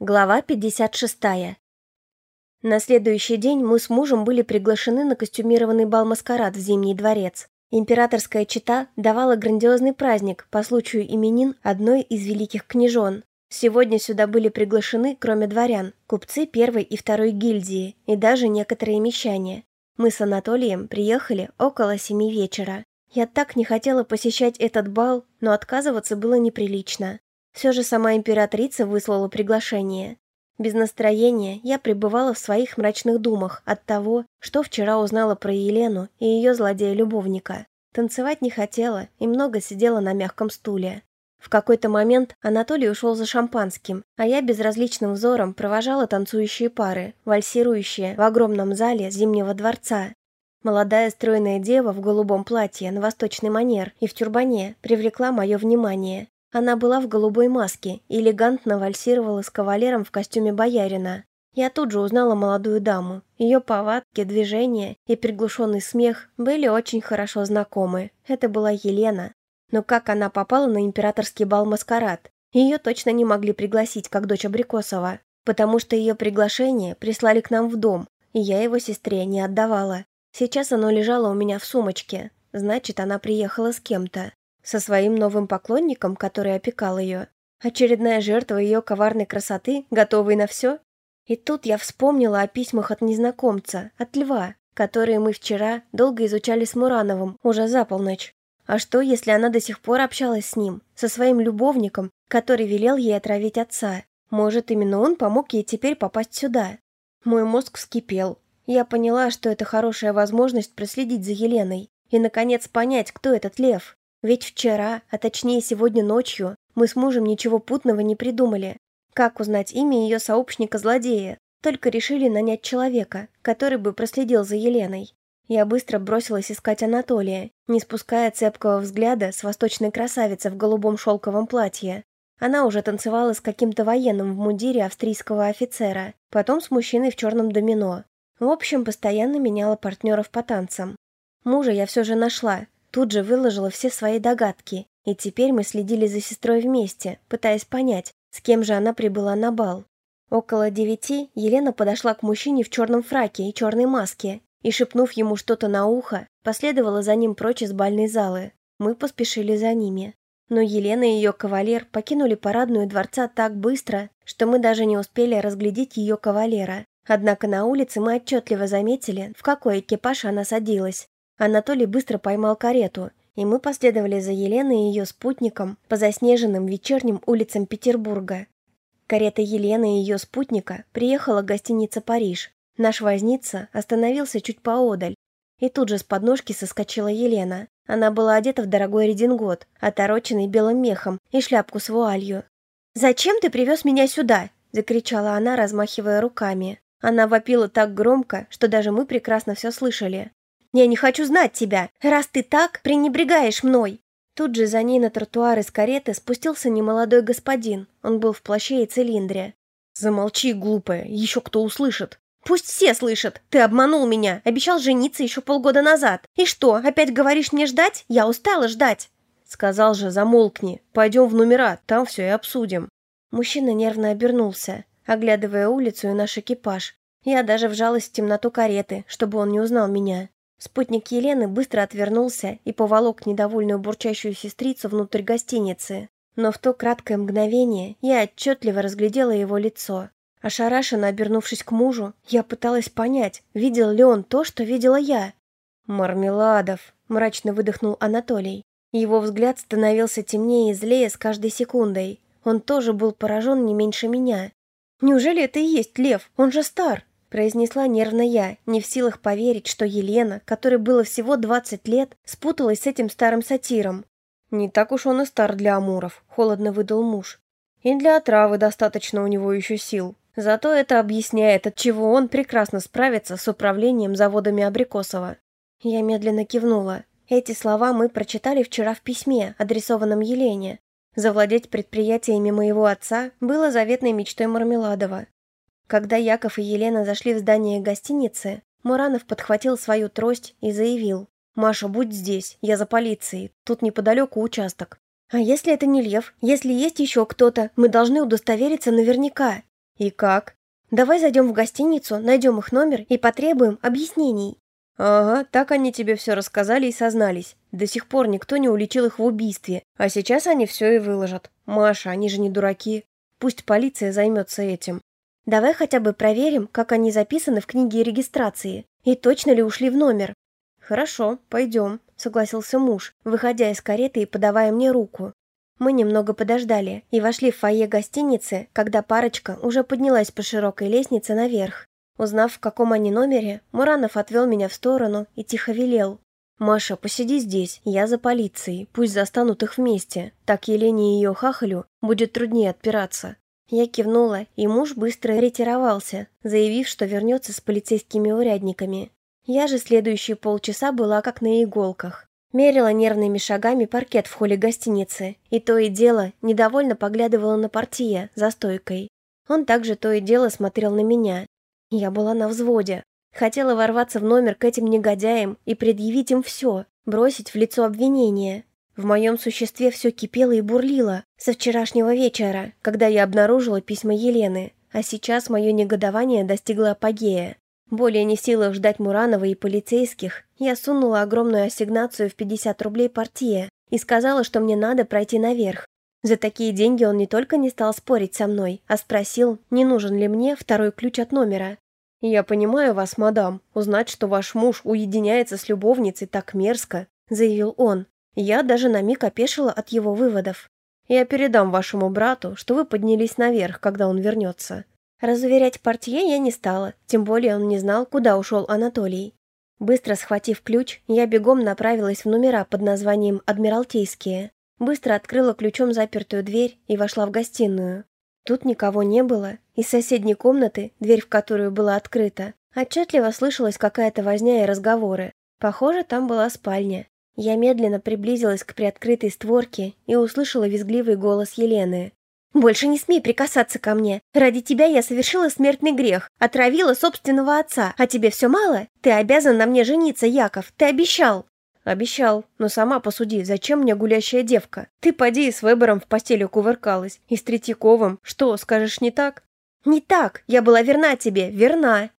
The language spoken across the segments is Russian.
Глава 56. На следующий день мы с мужем были приглашены на костюмированный бал-маскарад в Зимний дворец. Императорская чета давала грандиозный праздник по случаю именин одной из великих княжон. Сегодня сюда были приглашены, кроме дворян, купцы первой и второй гильдии и даже некоторые мещане. Мы с Анатолием приехали около семи вечера. Я так не хотела посещать этот бал, но отказываться было неприлично. Все же сама императрица выслала приглашение. Без настроения я пребывала в своих мрачных думах от того, что вчера узнала про Елену и ее злодея-любовника. Танцевать не хотела и много сидела на мягком стуле. В какой-то момент Анатолий ушел за шампанским, а я безразличным взором провожала танцующие пары, вальсирующие в огромном зале Зимнего дворца. Молодая стройная дева в голубом платье на восточный манер и в тюрбане привлекла мое внимание. Она была в голубой маске и элегантно вальсировала с кавалером в костюме боярина. Я тут же узнала молодую даму. Ее повадки, движения и приглушенный смех были очень хорошо знакомы. Это была Елена. Но как она попала на императорский бал-маскарад? Ее точно не могли пригласить, как дочь Абрикосова, потому что ее приглашение прислали к нам в дом, и я его сестре не отдавала. Сейчас оно лежало у меня в сумочке, значит, она приехала с кем-то. Со своим новым поклонником, который опекал ее. Очередная жертва ее коварной красоты, готовой на все. И тут я вспомнила о письмах от незнакомца, от льва, которые мы вчера долго изучали с Мурановым, уже за полночь. А что, если она до сих пор общалась с ним, со своим любовником, который велел ей отравить отца? Может, именно он помог ей теперь попасть сюда? Мой мозг вскипел. Я поняла, что это хорошая возможность проследить за Еленой и, наконец, понять, кто этот лев. Ведь вчера, а точнее сегодня ночью, мы с мужем ничего путного не придумали. Как узнать имя ее сообщника-злодея? Только решили нанять человека, который бы проследил за Еленой. Я быстро бросилась искать Анатолия, не спуская цепкого взгляда с восточной красавицы в голубом шелковом платье. Она уже танцевала с каким-то военным в мундире австрийского офицера, потом с мужчиной в черном домино. В общем, постоянно меняла партнеров по танцам. Мужа я все же нашла, Тут же выложила все свои догадки, и теперь мы следили за сестрой вместе, пытаясь понять, с кем же она прибыла на бал. Около девяти Елена подошла к мужчине в черном фраке и черной маске и, шепнув ему что-то на ухо, последовала за ним прочь из бальной залы. Мы поспешили за ними. Но Елена и ее кавалер покинули парадную дворца так быстро, что мы даже не успели разглядеть ее кавалера. Однако на улице мы отчетливо заметили, в какой экипаж она садилась, Анатолий быстро поймал карету, и мы последовали за Еленой и ее спутником по заснеженным вечерним улицам Петербурга. Карета Елены и ее спутника приехала к гостинице «Париж». Наш возница остановился чуть поодаль, и тут же с подножки соскочила Елена. Она была одета в дорогой редингот, отороченный белым мехом и шляпку с вуалью. «Зачем ты привез меня сюда?» – закричала она, размахивая руками. Она вопила так громко, что даже мы прекрасно все слышали. Я не хочу знать тебя, раз ты так пренебрегаешь мной!» Тут же за ней на тротуар из кареты спустился немолодой господин. Он был в плаще и цилиндре. «Замолчи, глупая, еще кто услышит!» «Пусть все слышат! Ты обманул меня! Обещал жениться еще полгода назад! И что, опять говоришь мне ждать? Я устала ждать!» Сказал же, замолкни. Пойдем в номера, там все и обсудим. Мужчина нервно обернулся, оглядывая улицу и наш экипаж. Я даже вжалась в темноту кареты, чтобы он не узнал меня. Спутник Елены быстро отвернулся и поволок недовольную бурчащую сестрицу внутрь гостиницы. Но в то краткое мгновение я отчетливо разглядела его лицо. Ошарашенно обернувшись к мужу, я пыталась понять, видел ли он то, что видела я. «Мармеладов!» – мрачно выдохнул Анатолий. Его взгляд становился темнее и злее с каждой секундой. Он тоже был поражен не меньше меня. «Неужели это и есть лев? Он же стар!» Произнесла нервно я, не в силах поверить, что Елена, которой было всего 20 лет, спуталась с этим старым сатиром. «Не так уж он и стар для амуров», — холодно выдал муж. «И для отравы достаточно у него еще сил. Зато это объясняет, от чего он прекрасно справится с управлением заводами Абрикосова». Я медленно кивнула. Эти слова мы прочитали вчера в письме, адресованном Елене. Завладеть предприятиями моего отца было заветной мечтой Мармеладова. Когда Яков и Елена зашли в здание гостиницы, Муранов подхватил свою трость и заявил. «Маша, будь здесь, я за полицией, тут неподалеку участок». «А если это не Лев? Если есть еще кто-то, мы должны удостовериться наверняка». «И как?» «Давай зайдем в гостиницу, найдем их номер и потребуем объяснений». «Ага, так они тебе все рассказали и сознались. До сих пор никто не уличил их в убийстве, а сейчас они все и выложат. Маша, они же не дураки. Пусть полиция займется этим». «Давай хотя бы проверим, как они записаны в книге регистрации, и точно ли ушли в номер». «Хорошо, пойдем», — согласился муж, выходя из кареты и подавая мне руку. Мы немного подождали и вошли в фойе гостиницы, когда парочка уже поднялась по широкой лестнице наверх. Узнав, в каком они номере, Муранов отвел меня в сторону и тихо велел. «Маша, посиди здесь, я за полицией, пусть застанут их вместе, так Елене и ее хахалю будет труднее отпираться». Я кивнула, и муж быстро ретировался, заявив, что вернется с полицейскими урядниками. Я же следующие полчаса была как на иголках. Мерила нервными шагами паркет в холле гостиницы, и то и дело недовольно поглядывала на портье за стойкой. Он также то и дело смотрел на меня. Я была на взводе. Хотела ворваться в номер к этим негодяям и предъявить им все, бросить в лицо обвинения. В моем существе все кипело и бурлило со вчерашнего вечера, когда я обнаружила письма Елены, а сейчас мое негодование достигло апогея. Более не в силах ждать Муранова и полицейских, я сунула огромную ассигнацию в 50 рублей партия и сказала, что мне надо пройти наверх. За такие деньги он не только не стал спорить со мной, а спросил, не нужен ли мне второй ключ от номера. «Я понимаю вас, мадам. Узнать, что ваш муж уединяется с любовницей так мерзко», — заявил он. Я даже на миг опешила от его выводов. «Я передам вашему брату, что вы поднялись наверх, когда он вернется. Разуверять портье я не стала, тем более он не знал, куда ушел Анатолий. Быстро схватив ключ, я бегом направилась в номера под названием «Адмиралтейские». Быстро открыла ключом запертую дверь и вошла в гостиную. Тут никого не было. Из соседней комнаты, дверь в которую была открыта, отчетливо слышалась какая-то возня и разговоры. Похоже, там была спальня. Я медленно приблизилась к приоткрытой створке и услышала визгливый голос Елены. «Больше не смей прикасаться ко мне. Ради тебя я совершила смертный грех, отравила собственного отца. А тебе все мало? Ты обязан на мне жениться, Яков. Ты обещал». «Обещал. Но сама посуди, зачем мне гулящая девка? Ты поди с Вебером в постели кувыркалась. И с Третьяковым. Что, скажешь не так?» «Не так. Я была верна тебе. Верна».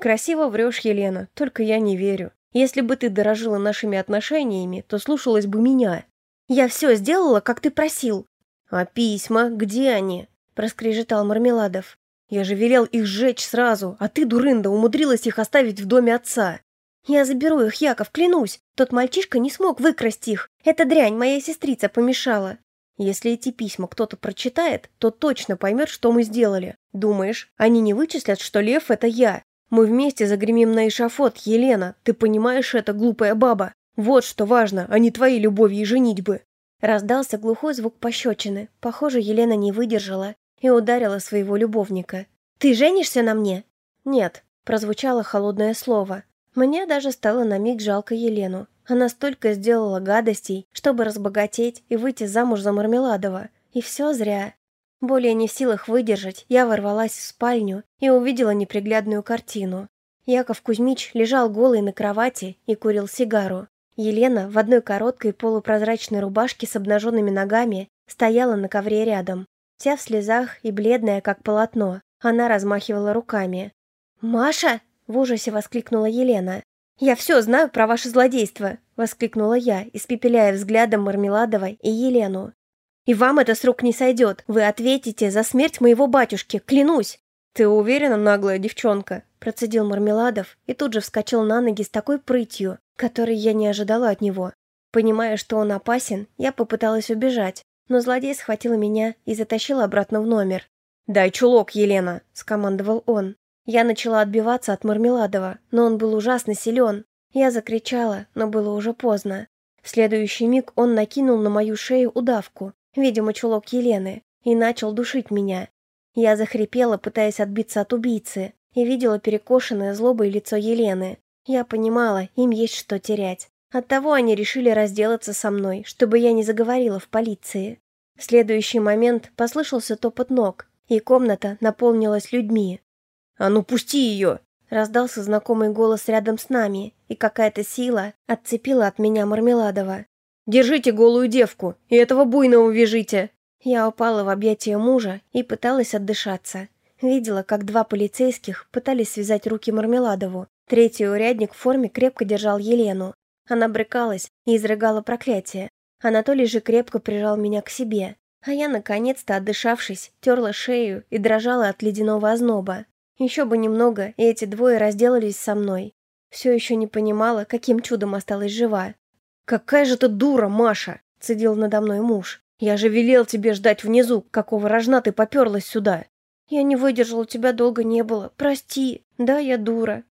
«Красиво врешь, Елена. Только я не верю. Если бы ты дорожила нашими отношениями, то слушалась бы меня». «Я все сделала, как ты просил. «А письма? Где они?» – проскрежетал Мармеладов. «Я же велел их сжечь сразу, а ты, дурында, умудрилась их оставить в доме отца». «Я заберу их, Яков, клянусь. Тот мальчишка не смог выкрасть их. Эта дрянь моя сестрица помешала». «Если эти письма кто-то прочитает, то точно поймет, что мы сделали. Думаешь, они не вычислят, что Лев – это я? Мы вместе загремим на эшафот, Елена. Ты понимаешь это, глупая баба? Вот что важно, а не твои любови и женитьбы». Раздался глухой звук пощечины. Похоже, Елена не выдержала и ударила своего любовника. «Ты женишься на мне?» «Нет», – прозвучало холодное слово. Мне даже стало на миг жалко Елену. Она столько сделала гадостей, чтобы разбогатеть и выйти замуж за Мармеладова. И все зря. Более не в силах выдержать, я ворвалась в спальню и увидела неприглядную картину. Яков Кузьмич лежал голый на кровати и курил сигару. Елена в одной короткой полупрозрачной рубашке с обнаженными ногами стояла на ковре рядом. Вся в слезах и бледная, как полотно. Она размахивала руками. «Маша!» – в ужасе воскликнула Елена. «Я все знаю про ваше злодейство!» – воскликнула я, испепеляя взглядом Мармеладова и Елену. «И вам это с рук не сойдет! Вы ответите за смерть моего батюшки, клянусь!» «Ты уверена, наглая девчонка?» – процедил Мармеладов и тут же вскочил на ноги с такой прытью, который я не ожидала от него. Понимая, что он опасен, я попыталась убежать, но злодей схватил меня и затащил обратно в номер. «Дай чулок, Елена!» – скомандовал он. Я начала отбиваться от Мармеладова, но он был ужасно силен. Я закричала, но было уже поздно. В следующий миг он накинул на мою шею удавку, видимо, чулок Елены, и начал душить меня. Я захрипела, пытаясь отбиться от убийцы, и видела перекошенное злобой лицо Елены. Я понимала, им есть что терять. Оттого они решили разделаться со мной, чтобы я не заговорила в полиции. В следующий момент послышался топот ног, и комната наполнилась людьми. «А ну пусти ее!» Раздался знакомый голос рядом с нами, и какая-то сила отцепила от меня Мармеладова. «Держите голую девку, и этого буйного вяжите!» Я упала в объятия мужа и пыталась отдышаться. Видела, как два полицейских пытались связать руки Мармеладову. Третий урядник в форме крепко держал Елену. Она брыкалась и изрыгала проклятие. Анатолий же крепко прижал меня к себе. А я, наконец-то, отдышавшись, терла шею и дрожала от ледяного озноба. Еще бы немного, и эти двое разделались со мной. Все еще не понимала, каким чудом осталась жива. «Какая же ты дура, Маша!» – цедил надо мной муж. «Я же велел тебе ждать внизу, какого рожна ты поперлась сюда!» «Я не выдержала, тебя долго не было. Прости. Да, я дура».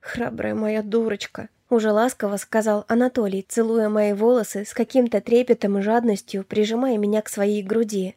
«Храбрая моя дурочка», — уже ласково сказал Анатолий, целуя мои волосы с каким-то трепетом и жадностью, прижимая меня к своей груди.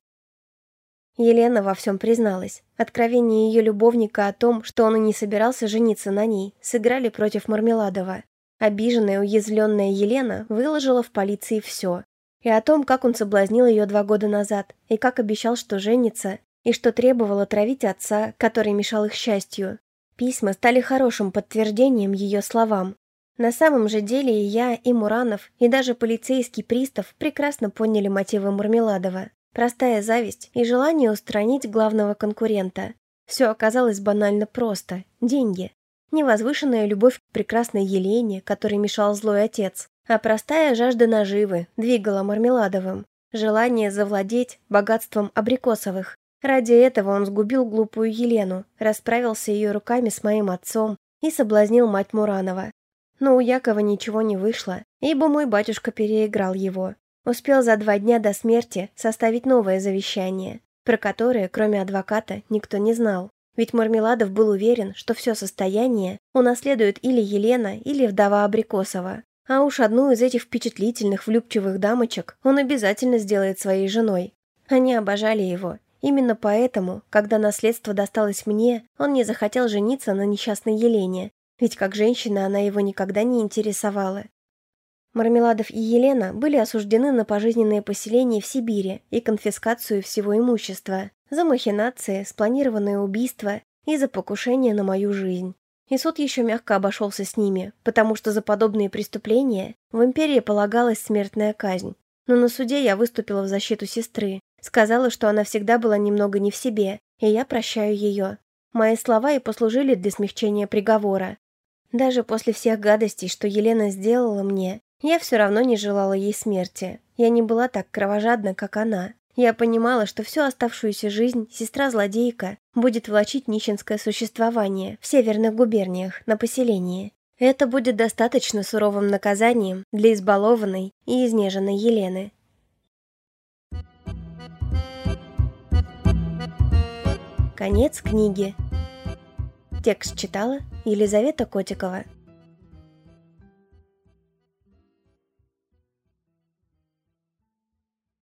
Елена во всем призналась. Откровение ее любовника о том, что он и не собирался жениться на ней, сыграли против Мармеладова. Обиженная, уязвленная Елена выложила в полиции все. И о том, как он соблазнил ее два года назад, и как обещал, что женится, и что требовал отравить отца, который мешал их счастью. Письма стали хорошим подтверждением ее словам. На самом же деле и я, и Муранов, и даже полицейский пристав прекрасно поняли мотивы Мармеладова. Простая зависть и желание устранить главного конкурента. Все оказалось банально просто. Деньги. Невозвышенная любовь к прекрасной Елене, которой мешал злой отец, а простая жажда наживы двигала Мармеладовым. Желание завладеть богатством абрикосовых. Ради этого он сгубил глупую Елену, расправился ее руками с моим отцом и соблазнил мать Муранова. Но у Якова ничего не вышло, ибо мой батюшка переиграл его. Успел за два дня до смерти составить новое завещание, про которое, кроме адвоката, никто не знал. Ведь Мармеладов был уверен, что все состояние унаследует или Елена, или вдова Абрикосова. А уж одну из этих впечатлительных влюбчивых дамочек он обязательно сделает своей женой. Они обожали его. Именно поэтому, когда наследство досталось мне, он не захотел жениться на несчастной Елене, ведь как женщина она его никогда не интересовала. Мармеладов и Елена были осуждены на пожизненное поселение в Сибири и конфискацию всего имущества, за махинации, спланированное убийство и за покушение на мою жизнь. И суд еще мягко обошелся с ними, потому что за подобные преступления в империи полагалась смертная казнь. Но на суде я выступила в защиту сестры, сказала, что она всегда была немного не в себе, и я прощаю ее. Мои слова и послужили для смягчения приговора. Даже после всех гадостей, что Елена сделала мне, я все равно не желала ей смерти. Я не была так кровожадна, как она. Я понимала, что всю оставшуюся жизнь сестра-злодейка будет влачить нищенское существование в северных губерниях на поселении. Это будет достаточно суровым наказанием для избалованной и изнеженной Елены. Конец книги. Текст читала Елизавета Котикова.